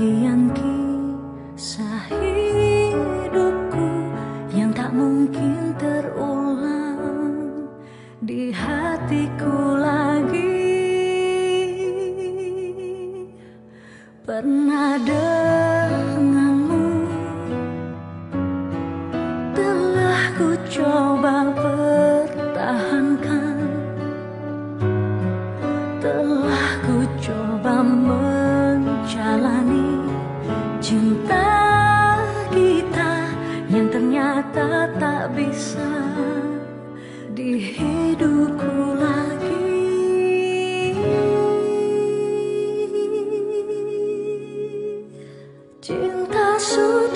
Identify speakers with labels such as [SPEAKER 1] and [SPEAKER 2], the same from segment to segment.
[SPEAKER 1] bagian kisah hidupku yang tak mungkin terulang di hatiku lagi. Pernah denganmu telah ku coba. Ku coba menjalani cinta kita yang ternyata tak bisa di hidupku lagi. Cinta sudah.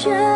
[SPEAKER 1] 却